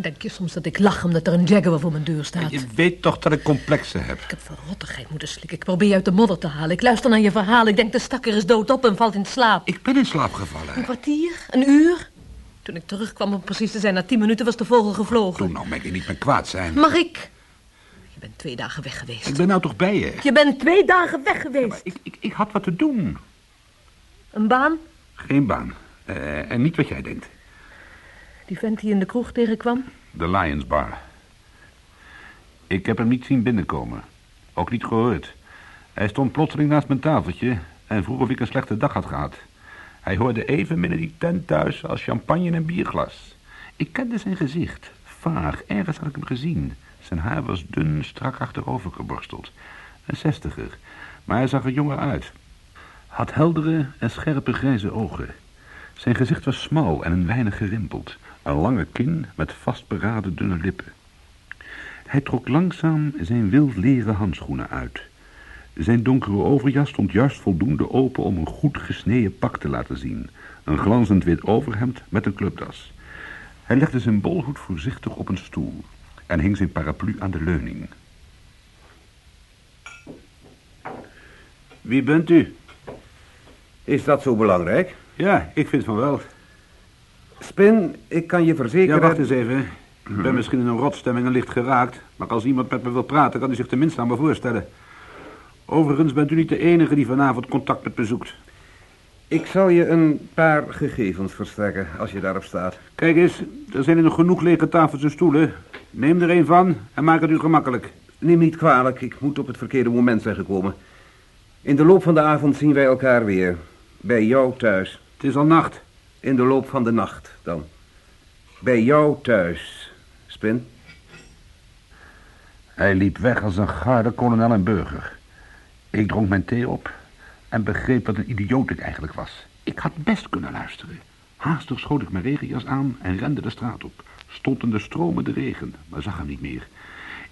Denk je soms dat ik lach omdat er een Jaguar voor mijn deur staat? Je weet toch dat ik complexen heb. Ik heb verrottigheid moeten slikken. Ik probeer je uit de modder te halen. Ik luister naar je verhaal. Ik denk de stakker is doodop en valt in slaap. Ik ben in slaap gevallen. Een kwartier? Een uur? Toen ik terugkwam om precies te zijn, na tien minuten was de vogel gevlogen. Toen nou, Maggie, niet meer kwaad zijn. Mag ik? Je bent twee dagen weg geweest. Ik ben nou toch bij je? Je bent twee dagen weg geweest. Ik, ik, ik had wat te doen. Een baan? Geen baan. Eh, en niet wat jij denkt. Die vent die in de kroeg tegenkwam? De Lions Bar. Ik heb hem niet zien binnenkomen. Ook niet gehoord. Hij stond plotseling naast mijn tafeltje en vroeg of ik een slechte dag had gehad. Hij hoorde even binnen die tent thuis als champagne en bierglas. Ik kende zijn gezicht. Vaag, ergens had ik hem gezien. Zijn haar was dun, strak achterover geborsteld. Een zestiger, maar hij zag er jonger uit. Had heldere en scherpe grijze ogen. Zijn gezicht was smal en een weinig gerimpeld. Een lange kin met vastberaden dunne lippen. Hij trok langzaam zijn wild leren handschoenen uit. Zijn donkere overjas stond juist voldoende open om een goed gesneden pak te laten zien. Een glanzend wit overhemd met een clubdas. Hij legde zijn bolhoed voorzichtig op een stoel en hing zijn paraplu aan de leuning. Wie bent u? Is dat zo belangrijk? Ja, ik vind van wel. Spin, ik kan je verzekeren... Ja, wacht eens even. Ik ben misschien in een rotstemming en licht geraakt. Maar als iemand met me wil praten, kan hij zich tenminste aan me voorstellen. Overigens bent u niet de enige die vanavond contact met me zoekt. Ik zal je een paar gegevens verstrekken, als je daarop staat. Kijk eens, er zijn er nog genoeg lege tafels en stoelen. Neem er een van en maak het u gemakkelijk. Neem niet kwalijk, ik moet op het verkeerde moment zijn gekomen. In de loop van de avond zien wij elkaar weer. Bij jou thuis. Het is al nacht. In de loop van de nacht, dan. Bij jou thuis, Spin. Hij liep weg als een garde kolonel en burger. Ik dronk mijn thee op en begreep wat een idioot ik eigenlijk was. Ik had best kunnen luisteren. Haastig schoot ik mijn regenjas aan en rende de straat op. Stond in de stromende regen, maar zag hem niet meer.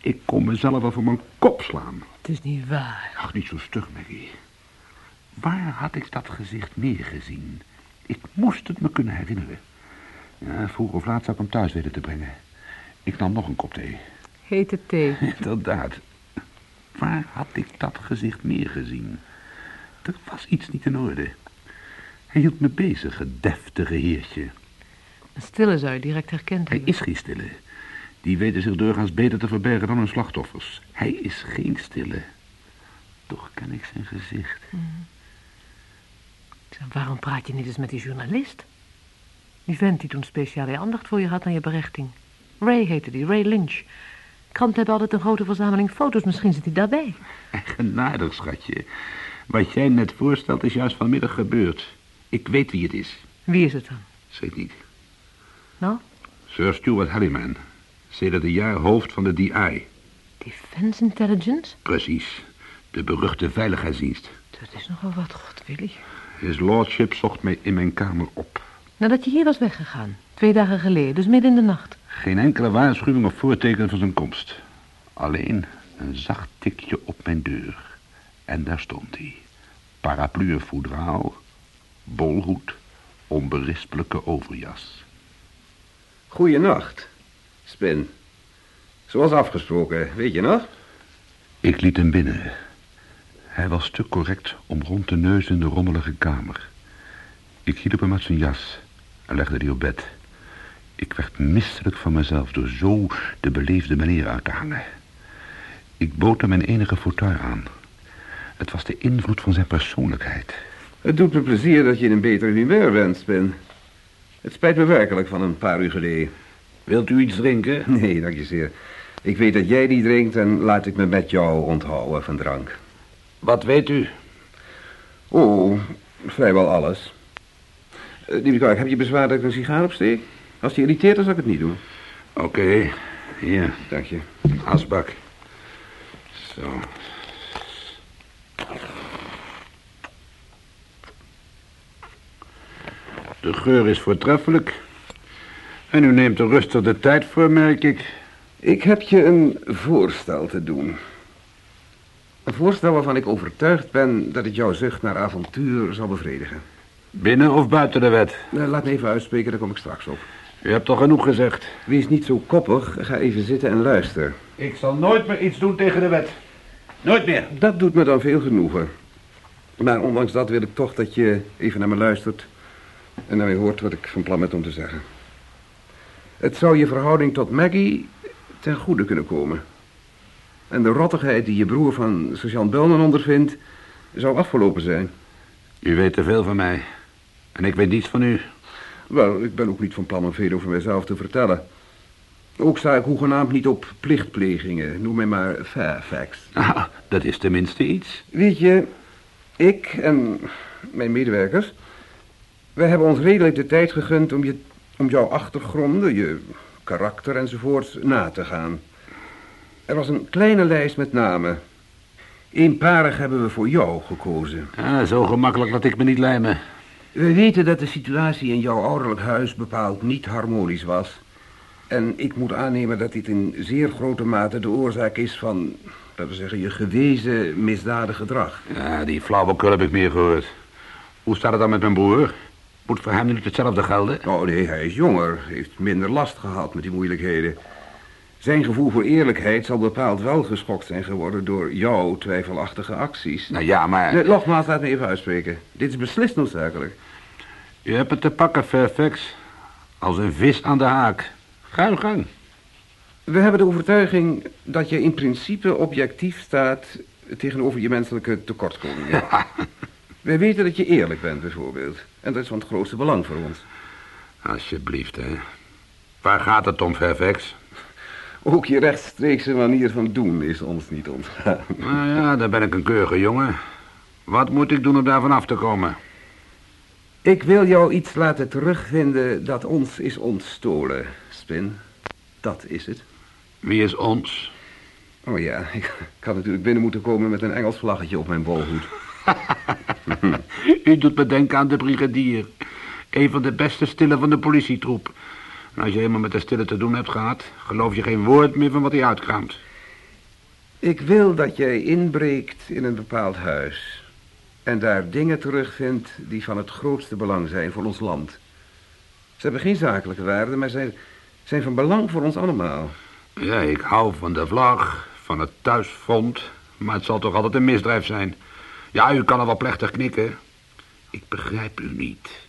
Ik kon mezelf voor mijn kop slaan. Het is niet waar. Ach, niet zo stug, Maggie. Waar had ik dat gezicht meer gezien? Ik moest het me kunnen herinneren. Ja, vroeg of laat zou ik hem thuis weten te brengen. Ik nam nog een kop thee. Hete thee. Inderdaad. Waar had ik dat gezicht meer gezien? Er was iets niet in orde. Hij hield me bezig, het deftige heertje. Een stille zou je direct herkend Hij is geen stille. Die weten zich doorgaans beter te verbergen dan hun slachtoffers. Hij is geen stille. Toch ken ik zijn gezicht. Zeg, Waarom praat je niet eens met die journalist? Die vent die toen speciale aandacht voor je had aan je berechting. Ray heette die, Ray Lynch. Kranten hebben altijd een grote verzameling foto's, misschien zit hij daarbij. Eigenaardig, schatje. Wat jij net voorstelt is juist vanmiddag gebeurd. Ik weet wie het is. Wie is het dan? Zeg niet. Nou, Sir Stuart Harriman. Sedert een jaar hoofd van de DI. Defense Intelligence? Precies. De beruchte veiligheidsdienst. Dat is nogal wat, god Willy. His lordship zocht mij in mijn kamer op. Nadat je hier was weggegaan, twee dagen geleden, dus midden in de nacht. Geen enkele waarschuwing of voorteken van zijn komst. Alleen een zacht tikje op mijn deur. En daar stond hij. Paraplu en foudraal, bolhoed, onberispelijke overjas. Goeienacht, Spin. Zoals afgesproken, weet je nog? Ik liet hem binnen. Hij was te correct om rond te neuzen in de rommelige kamer. Ik hielp hem uit zijn jas en legde die op bed. Ik werd misselijk van mezelf door zo de beleefde manier uit te hangen. Ik bood hem mijn enige fauteuil aan. Het was de invloed van zijn persoonlijkheid. Het doet me plezier dat je in een beter humeur bent, Spin. Het spijt me werkelijk van een paar uur geleden. Wilt u iets drinken? Nee, dank je zeer. Ik weet dat jij die drinkt en laat ik me met jou onthouden van drank. Wat weet u? Oh, vrijwel alles. Uh, lieve Clark, heb je bezwaar dat ik een sigaar opsteek? Als je irriteert, dan zal ik het niet doen. Oké, hier, Dank je. asbak. Zo. De geur is voortreffelijk. En u neemt er rustig de tijd voor, merk ik. Ik heb je een voorstel te doen. Een voorstel waarvan ik overtuigd ben dat het jouw zucht naar avontuur zal bevredigen. Binnen of buiten de wet? Eh, laat me even uitspreken, daar kom ik straks op. U hebt toch genoeg gezegd? Wees niet zo koppig. Ga even zitten en luister. Ik zal nooit meer iets doen tegen de wet. Nooit meer. Dat doet me dan veel genoegen. Maar ondanks dat wil ik toch dat je even naar me luistert... en naar mij hoort wat ik van plan ben om te zeggen. Het zou je verhouding tot Maggie ten goede kunnen komen. En de rottigheid die je broer van sergeant Belman ondervindt... zou afgelopen zijn. U weet te veel van mij. En ik weet niets van u. Wel, ik ben ook niet van plan om veel over mijzelf te vertellen. Ook sta ik hoegenaamd niet op plichtplegingen. Noem mij maar Fairfax. Ah, dat is tenminste iets. Weet je, ik en mijn medewerkers... wij hebben ons redelijk de tijd gegund om, je, om jouw achtergronden, je karakter enzovoort na te gaan. Er was een kleine lijst met namen. Eenparig hebben we voor jou gekozen. Ah, zo gemakkelijk laat ik me niet lijmen. We weten dat de situatie in jouw ouderlijk huis bepaald niet harmonisch was. En ik moet aannemen dat dit in zeer grote mate de oorzaak is van, laten we zeggen, je gewezen misdadig gedrag. Ja, die flauwekul heb ik meer gehoord. Hoe staat het dan met mijn broer? Moet voor hem nu niet hetzelfde gelden? Oh nee, hij is jonger, heeft minder last gehad met die moeilijkheden. Zijn gevoel voor eerlijkheid zal bepaald wel geschokt zijn geworden door jouw twijfelachtige acties. Nou ja, maar... Nee, nogmaals, laat me even uitspreken. Dit is beslist noodzakelijk. Je hebt het te pakken, Fairfax. Als een vis aan de haak. Ga gang. We hebben de overtuiging dat je in principe objectief staat tegenover je menselijke tekortkomingen. Wij weten dat je eerlijk bent, bijvoorbeeld. En dat is van het grootste belang voor ons. Alsjeblieft, hè. Waar gaat het om, Fairfax? Ook je rechtstreekse manier van doen is ons niet ontgaan. Nou ja, daar ben ik een keurige jongen. Wat moet ik doen om daar vanaf te komen? Ik wil jou iets laten terugvinden dat ons is ontstolen, Spin. Dat is het. Wie is ons? Oh ja, ik had natuurlijk binnen moeten komen met een Engels vlaggetje op mijn bolhoed. U doet me denken aan de brigadier. Een van de beste stillen van de politietroep. En als je helemaal met de stille te doen hebt gehad... geloof je geen woord meer van wat hij uitkraamt. Ik wil dat jij inbreekt in een bepaald huis. En daar dingen terugvindt die van het grootste belang zijn voor ons land. Ze hebben geen zakelijke waarde, maar zijn, zijn van belang voor ons allemaal. Ja, ik hou van de vlag, van het thuisfront... maar het zal toch altijd een misdrijf zijn. Ja, u kan er wel plechtig knikken. Ik begrijp u niet.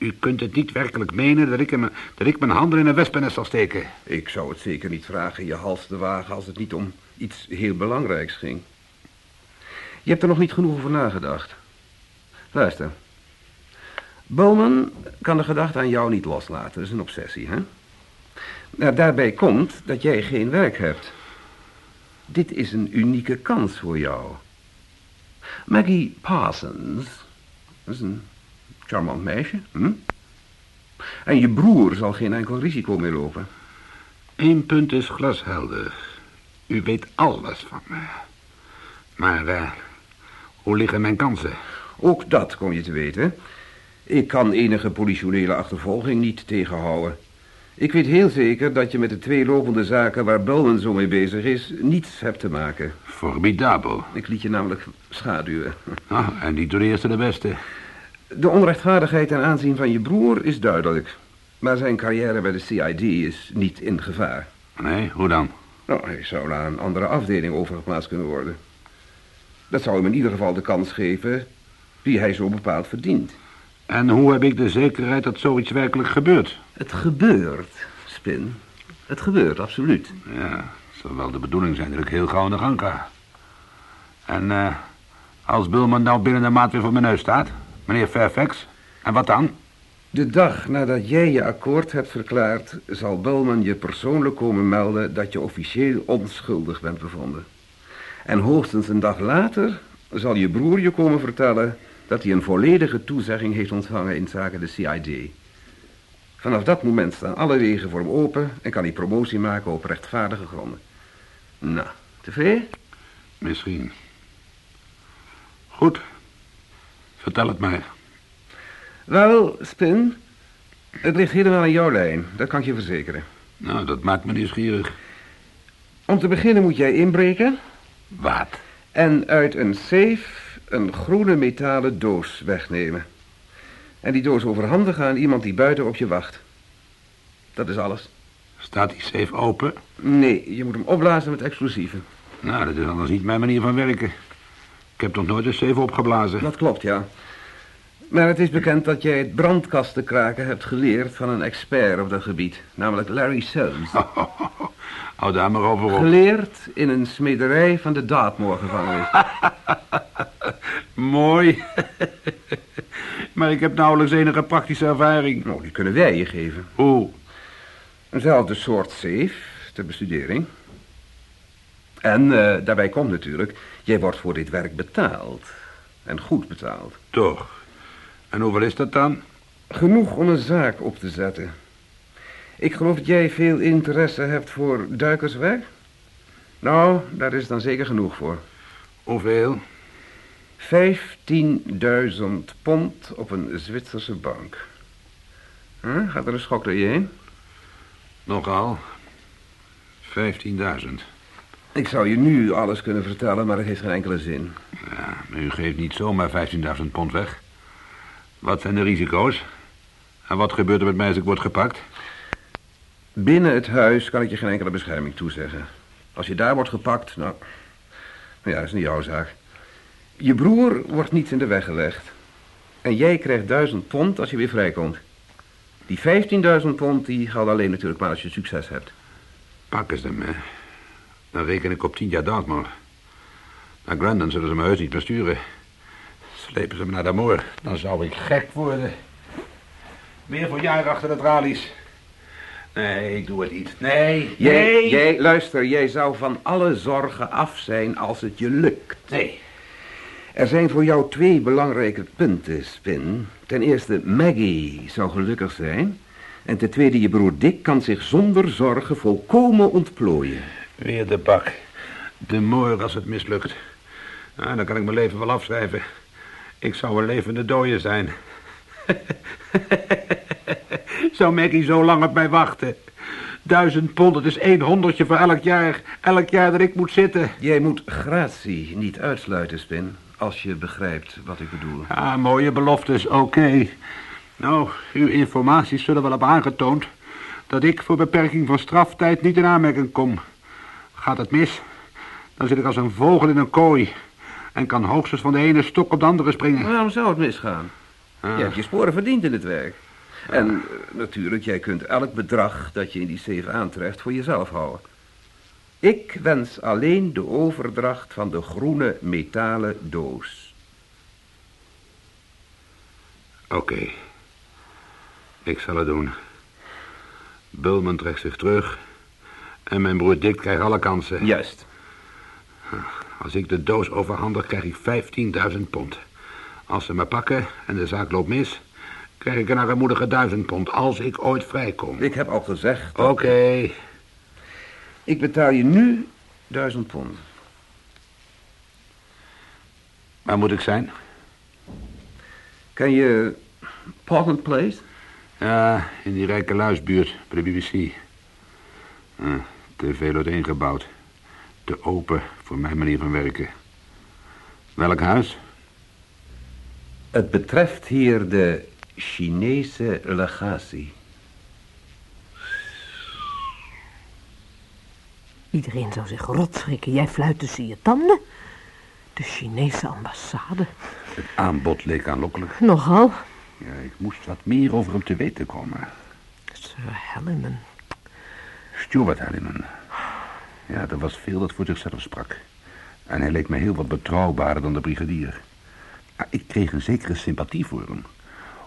U kunt het niet werkelijk menen dat ik, hem, dat ik mijn handen in een wespennest zal steken. Ik zou het zeker niet vragen je hals te wagen als het niet om iets heel belangrijks ging. Je hebt er nog niet genoeg over nagedacht. Luister. Bowman kan de gedachte aan jou niet loslaten. Dat is een obsessie, hè? Nou, daarbij komt dat jij geen werk hebt. Dit is een unieke kans voor jou. Maggie Parsons, dat is een charmant meisje, hm? En je broer zal geen enkel risico meer lopen. Eén punt is glashelder. U weet alles van me. Maar eh, hoe liggen mijn kansen? Ook dat kom je te weten. Ik kan enige politionele achtervolging niet tegenhouden. Ik weet heel zeker dat je met de twee lopende zaken waar Belden zo mee bezig is... niets hebt te maken. Formidabel. Ik liet je namelijk schaduwen. Ah, en niet door de eerste de beste. De onrechtvaardigheid ten aanzien van je broer is duidelijk. Maar zijn carrière bij de CID is niet in gevaar. Nee, hoe dan? Nou, hij zou naar een andere afdeling overgeplaatst kunnen worden. Dat zou hem in ieder geval de kans geven die hij zo bepaald verdient. En hoe heb ik de zekerheid dat zoiets werkelijk gebeurt? Het gebeurt, Spin. Het gebeurt, absoluut. Ja, het zal wel de bedoeling zijn dat ik heel gauw in de gang ga. En eh, als Bulman nou binnen de maand weer voor mijn neus staat, meneer Fairfax, en wat dan? De dag nadat jij je akkoord hebt verklaard... zal Bulman je persoonlijk komen melden... dat je officieel onschuldig bent bevonden. En hoogstens een dag later zal je broer je komen vertellen... dat hij een volledige toezegging heeft ontvangen in zaken de CID. Vanaf dat moment staan alle wegen voor hem open... en kan hij promotie maken op rechtvaardige gronden. Nou, tevreden? Misschien. Goed. Vertel het mij. Wel, Spin, het ligt helemaal aan jouw lijn. Dat kan ik je verzekeren. Nou, dat maakt me nieuwsgierig. Om te beginnen moet jij inbreken... Wat? en uit een safe een groene metalen doos wegnemen. En die doos overhandigen aan iemand die buiten op je wacht. Dat is alles. Staat die safe open? Nee, je moet hem opblazen met explosieven. Nou, dat is anders niet mijn manier van werken. Ik heb toch nooit een safe opgeblazen. Dat klopt, ja. Maar het is bekend dat jij het brandkasten kraken hebt geleerd van een expert op dat gebied. Namelijk Larry Soames. Hou daar maar over op. Geleerd in een smederij van de Dartmoor-gevangenis. Mooi. maar ik heb nauwelijks enige praktische ervaring. Nou, die kunnen wij je geven. Hoe? Eenzelfde soort safe ter bestudering. En eh, daarbij komt natuurlijk, jij wordt voor dit werk betaald. En goed betaald. Toch. En hoeveel is dat dan? Genoeg om een zaak op te zetten. Ik geloof dat jij veel interesse hebt voor duikerswerk. Nou, daar is dan zeker genoeg voor. Hoeveel? 15.000 pond op een Zwitserse bank. Huh? Gaat er een schok door je heen? Nogal. 15.000. Ik zou je nu alles kunnen vertellen, maar het heeft geen enkele zin. Ja, maar u geeft niet zomaar 15.000 pond weg. Wat zijn de risico's? En wat gebeurt er met mij als ik word gepakt? Binnen het huis kan ik je geen enkele bescherming toezeggen. Als je daar wordt gepakt, nou... nou ja, dat is niet jouw zaak. Je broer wordt niet in de weg gelegd. En jij krijgt duizend pond als je weer vrijkomt. Die 15.000 pond, die gaat alleen natuurlijk maar als je succes hebt. Pakken ze me. Dan reken ik op tien jaar Dartmoor. Naar Grandon zullen ze me heus niet meer sturen. Slepen ze me naar de moor, dan zou ik gek worden. Meer voor jaren achter de tralies. Nee, ik doe het niet. Nee, Jij, jij, luister, jij zou van alle zorgen af zijn als het je lukt. Nee. Er zijn voor jou twee belangrijke punten, Spin. Ten eerste, Maggie zou gelukkig zijn. En ten tweede, je broer Dick kan zich zonder zorgen volkomen ontplooien. Weer de bak. De moor als het mislukt. Nou, dan kan ik mijn leven wel afschrijven. Ik zou een levende dooie zijn. zou Maggie zo lang op mij wachten? Duizend pond, het is één honderdje voor elk jaar. Elk jaar dat ik moet zitten. Jij moet gratie niet uitsluiten, Spin. Als je begrijpt wat ik bedoel. Ah, mooie beloftes, oké. Nou, uw informaties zullen wel hebben aangetoond... dat ik voor beperking van straftijd niet in aanmerking kom. Gaat het mis, dan zit ik als een vogel in een kooi... en kan hoogstens van de ene stok op de andere springen. Waarom zou het misgaan? Ah. Je hebt je sporen verdiend in het werk. En eh, natuurlijk, jij kunt elk bedrag dat je in die safe aantreft voor jezelf houden. Ik wens alleen de overdracht van de groene metalen doos. Oké. Ik zal het doen. Bulman trekt zich terug... en mijn broer Dick krijgt alle kansen. Juist. Als ik de doos overhandig, krijg ik 15.000 pond. Als ze me pakken en de zaak loopt mis... krijg ik een armoedige 1000 pond, als ik ooit vrijkom. Ik heb al gezegd... Oké. Ik betaal je nu duizend pond. Waar moet ik zijn? Ken je Portland Place? Ja, in die rijke luisbuurt bij de BBC. Ah, te veel uiteengebouwd. Te open voor mijn manier van werken. Welk huis? Het betreft hier de Chinese legatie. Iedereen zou zich rot schrikken. Jij fluit tussen je tanden. De Chinese ambassade. Het aanbod leek aanlokkelijk. Nogal. Ja, ik moest wat meer over hem te weten komen. Sir Hallinan. Stuart Hallinan. Ja, er was veel dat voor zichzelf sprak. En hij leek me heel wat betrouwbaarder dan de brigadier. Ja, ik kreeg een zekere sympathie voor hem.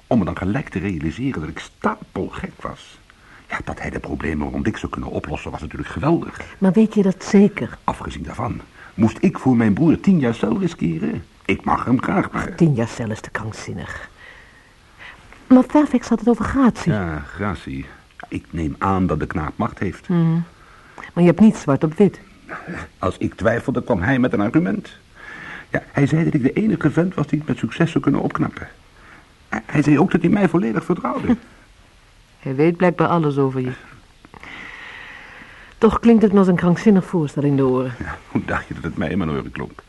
Om me dan gelijk te realiseren dat ik stapelgek was. Ja, dat hij de problemen rond ik zou kunnen oplossen was natuurlijk geweldig. Maar weet je dat zeker? Afgezien daarvan, moest ik voor mijn broer tien jaar cel riskeren? Ik mag hem graag maar. Tien jaar cel is te krankzinnig. Maar Fairfax had het over gratie. Ja, gratie. Ik neem aan dat de knaap macht heeft. Maar je hebt niet zwart op wit. Als ik twijfelde, kwam hij met een argument. Ja, hij zei dat ik de enige vent was die het met succes zou kunnen opknappen. Hij zei ook dat hij mij volledig vertrouwde. Hij weet blijkbaar alles over je. Toch klinkt het me als een krankzinnig voorstel in de oren. Ja, hoe dacht je dat het mij in mijn oren klonk?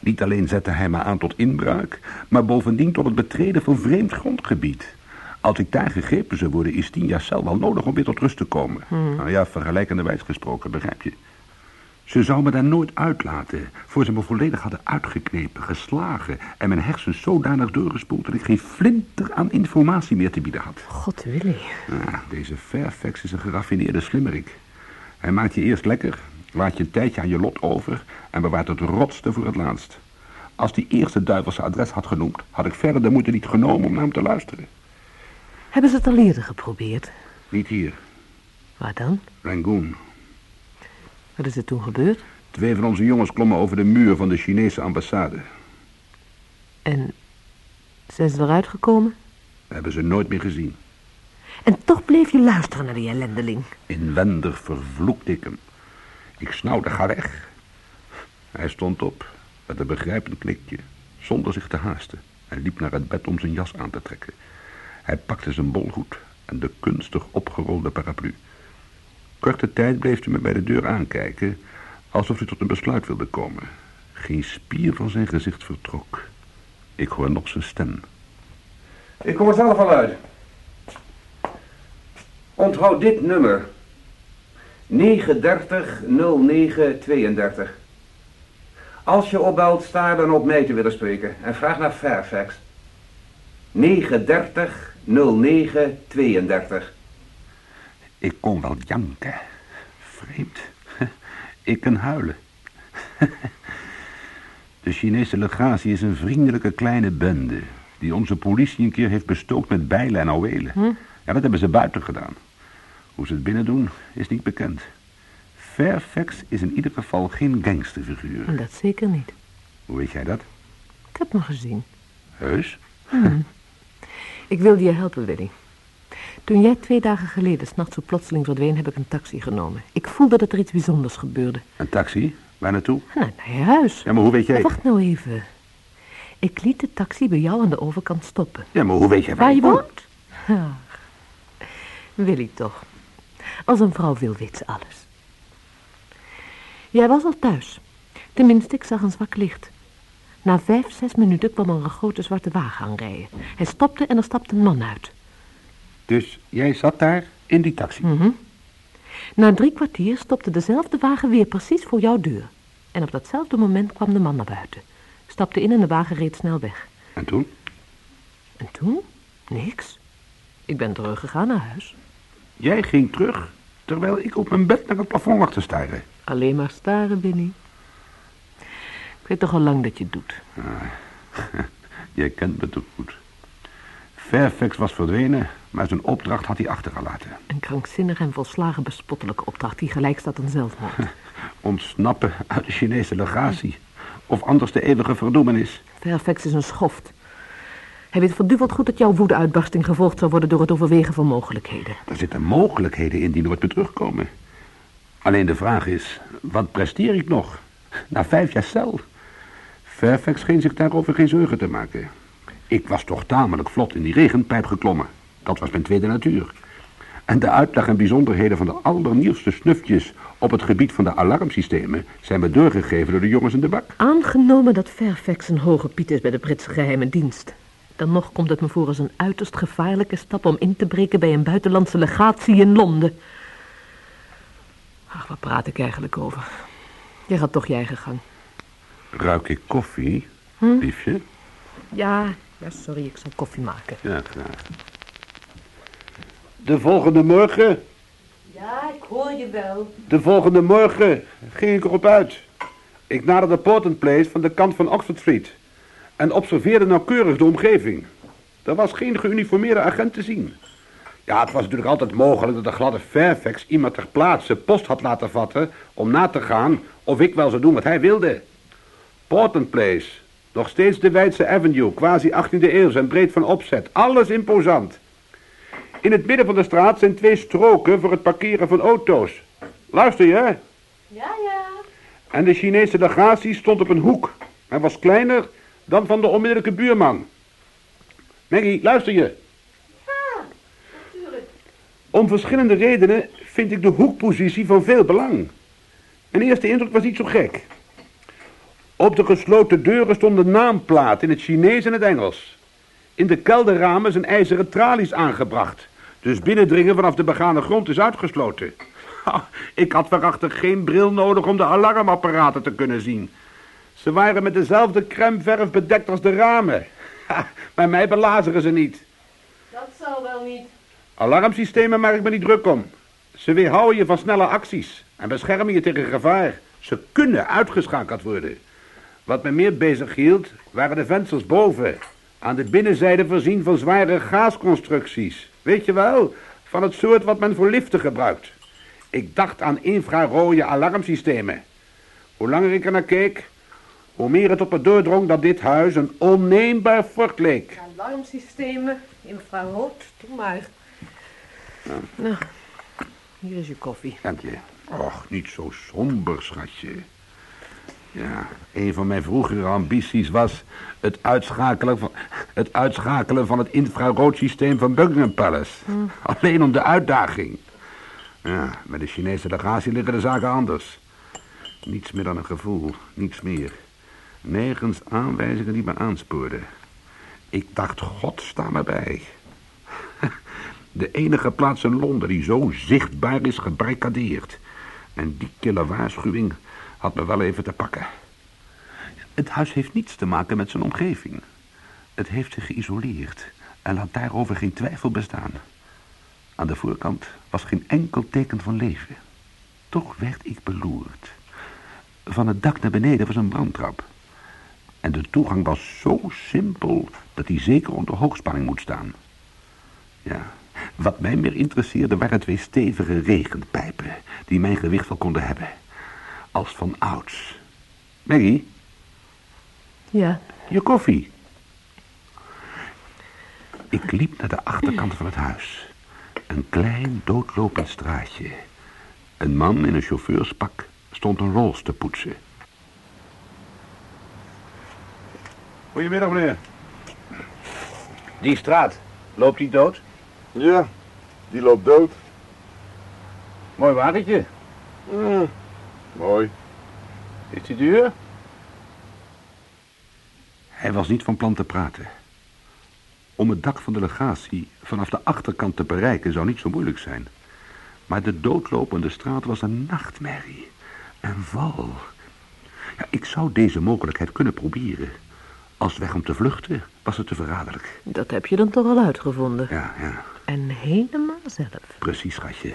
Niet alleen zette hij me aan tot inbraak, maar bovendien tot het betreden van vreemd grondgebied. Als ik daar gegrepen zou worden, is tien jaar cel wel nodig om weer tot rust te komen. Nou ja, vergelijkenderwijs gesproken, begrijp je. Ze zou me daar nooit uitlaten, voor ze me volledig hadden uitgeknepen, geslagen... en mijn hersens zodanig doorgespoeld dat ik geen flinter aan informatie meer te bieden had. God, Willy. Ja, deze Fairfax is een geraffineerde slimmerik. Hij maakt je eerst lekker, laat je een tijdje aan je lot over... en bewaart het rotste voor het laatst. Als die eerste duivelse adres had genoemd... had ik verder de moeite niet genomen om naar hem te luisteren. Hebben ze het al eerder geprobeerd? Niet hier, Waar dan? Rangoon. Wat is er toen gebeurd? Twee van onze jongens klommen over de muur van de Chinese ambassade. En zijn ze eruit gekomen? We hebben ze nooit meer gezien. En toch bleef je luisteren naar die ellendeling. Inwendig vervloekte ik hem. Ik snauwde, ga weg. Hij stond op, met een begrijpend knikje, zonder zich te haasten. Hij liep naar het bed om zijn jas aan te trekken. Hij pakte zijn bolhoed en de kunstig opgerolde paraplu. Korte tijd bleef hij me bij de deur aankijken, alsof hij tot een besluit wilde komen. Geen spier van zijn gezicht vertrok. Ik hoor nog zijn stem. Ik kom er zelf al uit. Onthoud dit nummer. 9300932. Als je opbelt, sta dan op mij te willen spreken. En vraag naar Fairfax. 9300932. Ik kon wel janken. Vreemd. Ik kan huilen. De Chinese legatie is een vriendelijke kleine bende... die onze politie een keer heeft bestookt met bijlen en ouwelen. Ja, dat hebben ze buiten gedaan. Hoe ze het binnen doen, is niet bekend. Fairfax is in ieder geval geen gangsterfiguur. Dat zeker niet. Hoe weet jij dat? Ik heb hem gezien. Heus? Ik wilde je helpen, Willy. Toen jij twee dagen geleden s'nachts zo plotseling verdween, heb ik een taxi genomen. Ik voelde dat er iets bijzonders gebeurde. Een taxi? Waar naartoe? Nou, naar je huis. Ja, maar hoe weet jij... Wacht nou even. Ik liet de taxi bij jou aan de overkant stoppen. Ja, maar hoe weet jij Waar je woont? Ach, Willy toch. Als een vrouw wil, weet ze alles. Jij was al thuis. Tenminste, ik zag een zwak licht. Na vijf, zes minuten kwam er een grote zwarte wagen aanrijden. Hij stopte en er stapte een man uit. Dus jij zat daar in die taxi? Mhm. Na drie kwartier stopte dezelfde wagen weer precies voor jouw deur. En op datzelfde moment kwam de man naar buiten. Stapte in en de wagen reed snel weg. En toen? En toen? Niks. Ik ben teruggegaan naar huis. Jij ging terug, terwijl ik op mijn bed naar het plafond lag te staren. Alleen maar staren, Billy. Ik weet toch al lang dat je het doet. Jij kent me toch goed. Fairfax was verdwenen, maar zijn opdracht had hij achtergelaten. Een krankzinnige en volslagen bespottelijke opdracht die gelijk staat aan zelfmoord. Ontsnappen uit de Chinese legatie. Of anders de eeuwige verdoemenis. Fairfax is een schoft. Hij weet verduveld goed dat jouw woedeuitbarsting gevolgd zou worden door het overwegen van mogelijkheden. Er zitten mogelijkheden in die nooit meer terugkomen. Alleen de vraag is, wat presteer ik nog? Na vijf jaar cel. Fairfax scheen zich daarover geen zorgen te maken. Ik was toch tamelijk vlot in die regenpijp geklommen. Dat was mijn tweede natuur. En de uitleg en bijzonderheden van de allernieuwste snufjes op het gebied van de alarmsystemen zijn me doorgegeven door de jongens in de bak. Aangenomen dat Fairfax een hoge piet is bij de Britse geheime dienst. Dan nog komt het me voor als een uiterst gevaarlijke stap om in te breken bij een buitenlandse legatie in Londen. Ach, waar praat ik eigenlijk over? Je gaat toch eigen gang. Ruik ik koffie, liefje? Ja, ja, sorry, ik zal koffie maken. Ja, graag. De volgende morgen, Ja, ik hoor je wel. de volgende morgen ging ik erop uit. Ik naderde Portland Place van de kant van Oxford Street. En observeerde nauwkeurig de omgeving. Er was geen geuniformeerde agent te zien. Ja, het was natuurlijk altijd mogelijk dat de gladde Fairfax iemand ter plaatse post had laten vatten... om na te gaan of ik wel zou doen wat hij wilde. Portland Place. Nog steeds de Weidse Avenue, quasi 18e eeuw en breed van opzet. Alles imposant. In het midden van de straat zijn twee stroken voor het parkeren van auto's. Luister je? Ja, ja. En de Chinese legatie stond op een hoek. Hij was kleiner dan van de onmiddellijke buurman. Maggie, luister je? Ja, natuurlijk. Om verschillende redenen vind ik de hoekpositie van veel belang. Mijn eerste indruk was niet zo gek. Op de gesloten deuren stond een naamplaat in het Chinees en het Engels. In de kelderramen zijn ijzeren tralies aangebracht. Dus binnendringen vanaf de begane grond is uitgesloten. Ik had waarachtig geen bril nodig om de alarmapparaten te kunnen zien. Ze waren met dezelfde crèmeverf bedekt als de ramen. Bij mij belazeren ze niet. Dat zal wel niet. Alarmsystemen maak ik me niet druk om. Ze weerhouden je van snelle acties en beschermen je tegen gevaar. Ze kunnen uitgeschakeld worden. Wat me meer bezig hield, waren de vensters boven. Aan de binnenzijde voorzien van zware gaasconstructies. Weet je wel, van het soort wat men voor liften gebruikt. Ik dacht aan infrarode alarmsystemen. Hoe langer ik er naar keek, hoe meer het op me doordrong dat dit huis een onneembaar fort leek. Alarmsystemen, infrarood, doe maar. Nou, hier is je koffie. Dank je. Och, niet zo somber, schatje. Ja, een van mijn vroegere ambities was het uitschakelen van het, uitschakelen van het infraroodsysteem van Buckingham Palace. Alleen om de uitdaging. Ja, met de Chinese legatie liggen de zaken anders. Niets meer dan een gevoel, niets meer. Nergens aanwijzingen die me aanspoorden. Ik dacht, God, sta me bij. De enige plaats in Londen die zo zichtbaar is gebarricadeerd. En die kille waarschuwing had me wel even te pakken. Het huis heeft niets te maken met zijn omgeving. Het heeft zich geïsoleerd en laat daarover geen twijfel bestaan. Aan de voorkant was geen enkel teken van leven. Toch werd ik beloerd. Van het dak naar beneden was een brandtrap. En de toegang was zo simpel dat die zeker onder hoogspanning moet staan. Ja, wat mij meer interesseerde waren twee stevige regenpijpen... die mijn gewicht wel konden hebben. Als van ouds. Maggie, Ja, je koffie. Ik liep naar de achterkant van het huis. Een klein, doodlopend straatje. Een man in een chauffeurspak stond een Rolls te poetsen. Goedemiddag, meneer. Die straat, loopt die dood? Ja, die loopt dood. Mooi wagentje. Mooi. Is die duur? Hij was niet van plan te praten. Om het dak van de legatie vanaf de achterkant te bereiken zou niet zo moeilijk zijn. Maar de doodlopende straat was een nachtmerrie. Een val. Ja, ik zou deze mogelijkheid kunnen proberen. Als weg om te vluchten was het te verraderlijk. dat heb je dan toch al uitgevonden. Ja, ja, En helemaal zelf. precies, schatje.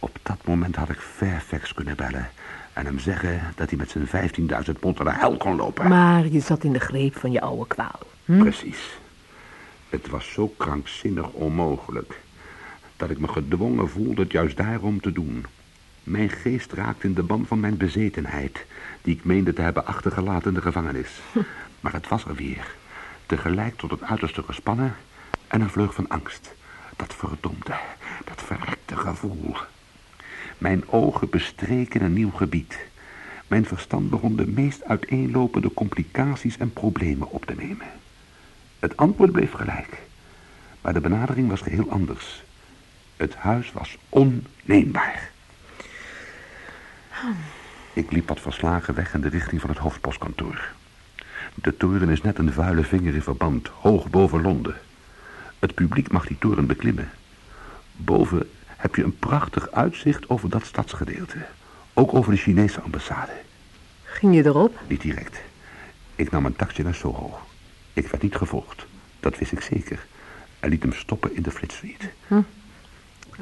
Op dat moment had ik Fairfax kunnen bellen... en hem zeggen dat hij met zijn 15.000 pond naar de hel kon lopen. Maar je zat in de greep van je oude kwaal. Hm? Precies. Het was zo krankzinnig onmogelijk... dat ik me gedwongen voelde het juist daarom te doen. Mijn geest raakte in de band van mijn bezetenheid... die ik meende te hebben achtergelaten in de gevangenis. Maar het was er weer. Tegelijk tot het uiterste gespannen... en een vleug van angst. Dat verdomde, dat verrekte gevoel. Mijn ogen bestreken een nieuw gebied. Mijn verstand begon de meest uiteenlopende complicaties en problemen op te nemen. Het antwoord bleef gelijk. Maar de benadering was geheel anders. Het huis was onneembaar. Ik liep wat verslagen weg in de richting van het hoofdpostkantoor. De toren is net een vuile vinger in verband, hoog boven Londen. Het publiek mag die toren beklimmen. Boven heb je een prachtig uitzicht over dat stadsgedeelte. Ook over de Chinese ambassade. Ging je erop? Niet direct. Ik nam een taxi naar Soho. Ik werd niet gevolgd. Dat wist ik zeker. En liet hem stoppen in de Fleet Street.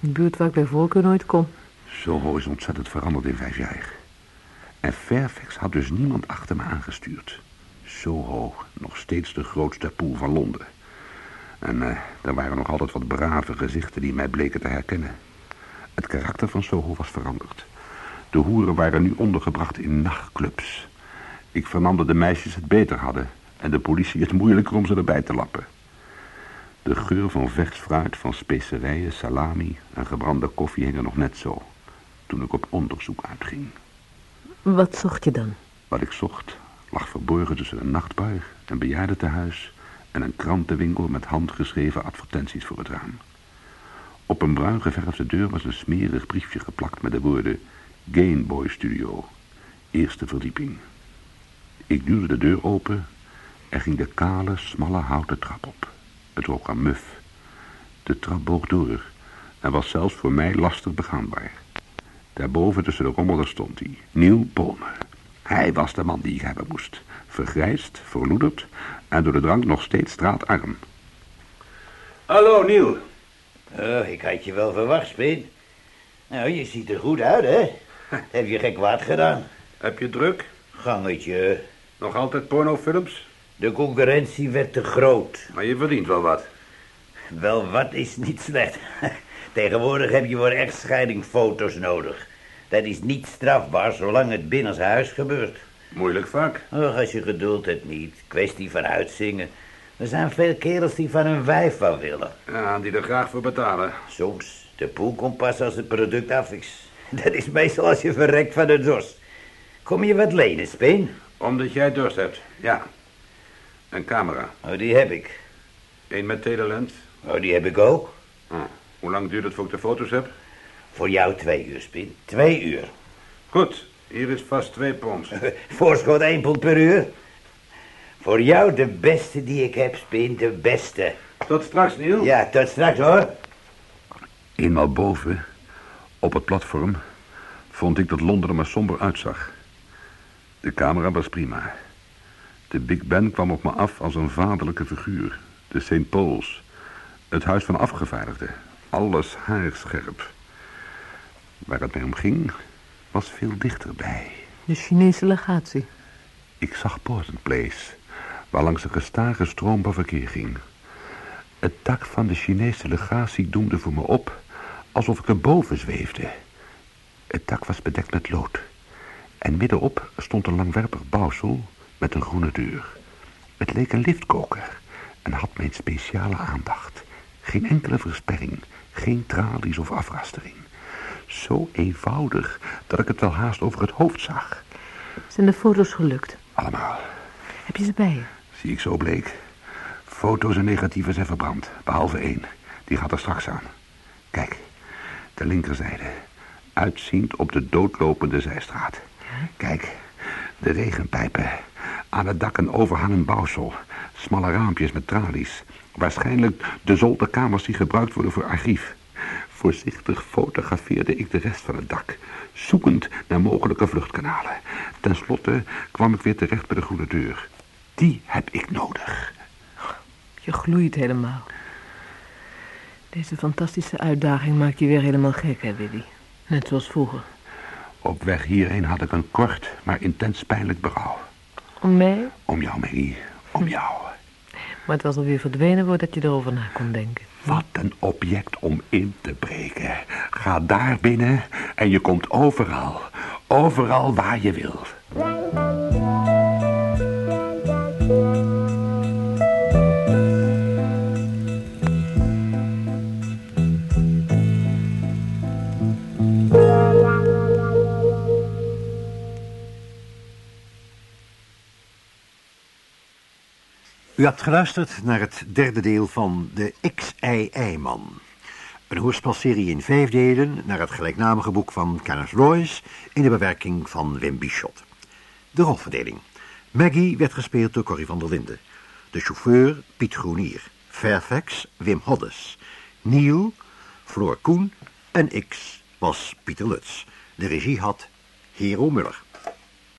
Een buurt waar ik bij voorkeur nooit kom. Soho is ontzettend veranderd in vijf jaar. En Fairfax had dus niemand achter me aangestuurd. Soho, nog steeds de grootste poel van Londen. En eh, er waren nog altijd wat brave gezichten die mij bleken te herkennen. Het karakter van Soho was veranderd. De hoeren waren nu ondergebracht in nachtclubs. Ik vernam dat de meisjes het beter hadden... en de politie het moeilijker om ze erbij te lappen. De geur van vers fruit, van specerijen, salami en gebrande koffie hingen nog net zo... toen ik op onderzoek uitging. Wat zocht je dan? Wat ik zocht lag verborgen tussen een nachtbar, een bejaardentehuis... en een krantenwinkel met handgeschreven advertenties voor het raam. Op een bruin geverfde deur was een smerig briefje geplakt met de woorden... Gameboy Studio, eerste verdieping. Ik duwde de deur open Er ging de kale, smalle houten trap op. Het rook aan muf. De trap boog door en was zelfs voor mij lastig begaanbaar. Daarboven tussen de rommelen stond hij, Nieuw Bolmer. Hij was de man die ik hebben moest. Vergrijsd, verloederd en door de drank nog steeds straatarm. Hallo, Niel. Oh, ik had je wel verwacht, Spin. Nou, je ziet er goed uit, hè? Heb je geen kwaad gedaan? Heb je druk? Gangetje. Nog altijd pornofilms? De concurrentie werd te groot. Maar je verdient wel wat. Wel, wat is niet slecht. Tegenwoordig heb je voor echtscheiding foto's nodig. Dat is niet strafbaar zolang het binnenshuis gebeurt. Moeilijk vaak. Och, als je geduld hebt niet. Kwestie van uitzingen. Er zijn veel kerels die van hun wijf wel willen. Ja, die er graag voor betalen. Soms. De poel komt pas als het product af is. Dat is meestal als je verrekt van de dorst. Kom je wat lenen, Speen? Omdat jij dorst hebt, ja. Een camera. Oh, die heb ik. Eén met telelens. Oh, die heb ik ook. Ah, hoe lang duurt het voor ik de foto's heb? Voor jou twee uur, Spin. Twee uur. Goed, hier is vast twee pons. Voorschot één pond per uur. Voor jou de beste die ik heb, Spin. De beste. Tot straks, Niel. Ja, tot straks hoor. Eenmaal boven, op het platform, vond ik dat Londen er maar somber uitzag. De camera was prima. De Big Ben kwam op me af als een vaderlijke figuur. De St. Paul's. Het huis van afgevaardigden. Alles haarscherp. Waar het mij om ging, was veel dichterbij. De Chinese legatie. Ik zag Portland Place, waar langs een gestage stroom van verkeer ging. Het dak van de Chinese legatie doemde voor me op, alsof ik erboven zweefde. Het dak was bedekt met lood. En middenop stond een langwerpig bouwsel met een groene deur. Het leek een liftkoker en had mijn speciale aandacht. Geen enkele versperring, geen tralies of afrastering. Zo eenvoudig dat ik het wel haast over het hoofd zag. Zijn de foto's gelukt? Allemaal. Heb je ze bij je? Zie ik zo bleek. Foto's en negatieven zijn verbrand, behalve één. Die gaat er straks aan. Kijk, de linkerzijde. Uitziend op de doodlopende zijstraat. Kijk, de regenpijpen. Aan het dak een overhangend bouwsel. Smalle raampjes met tralies. Waarschijnlijk de zolderkamers die gebruikt worden voor archief. Voorzichtig fotografeerde ik de rest van het dak, zoekend naar mogelijke vluchtkanalen. Ten slotte kwam ik weer terecht bij de groene deur. Die heb ik nodig. Je gloeit helemaal. Deze fantastische uitdaging maakt je weer helemaal gek, hè, Willy? Net zoals vroeger. Op weg hierheen had ik een kort, maar intens pijnlijk berouw. Om mij? Om jou, Maggie. Om jou. Maar het was alweer verdwenen voordat je erover na kon denken. Wat een object om in te breken. Ga daar binnen en je komt overal. Overal waar je wil. U hebt geluisterd naar het derde deel van De XII-man. Een hoorspelserie in vijf delen naar het gelijknamige boek van Kenneth Royce in de bewerking van Wim Bichot. De rolverdeling. Maggie werd gespeeld door Corrie van der Linden. De chauffeur Piet Groenier. Fairfax Wim Hoddes. Neil Floor Koen en X was Pieter Lutz. De regie had Hero Muller.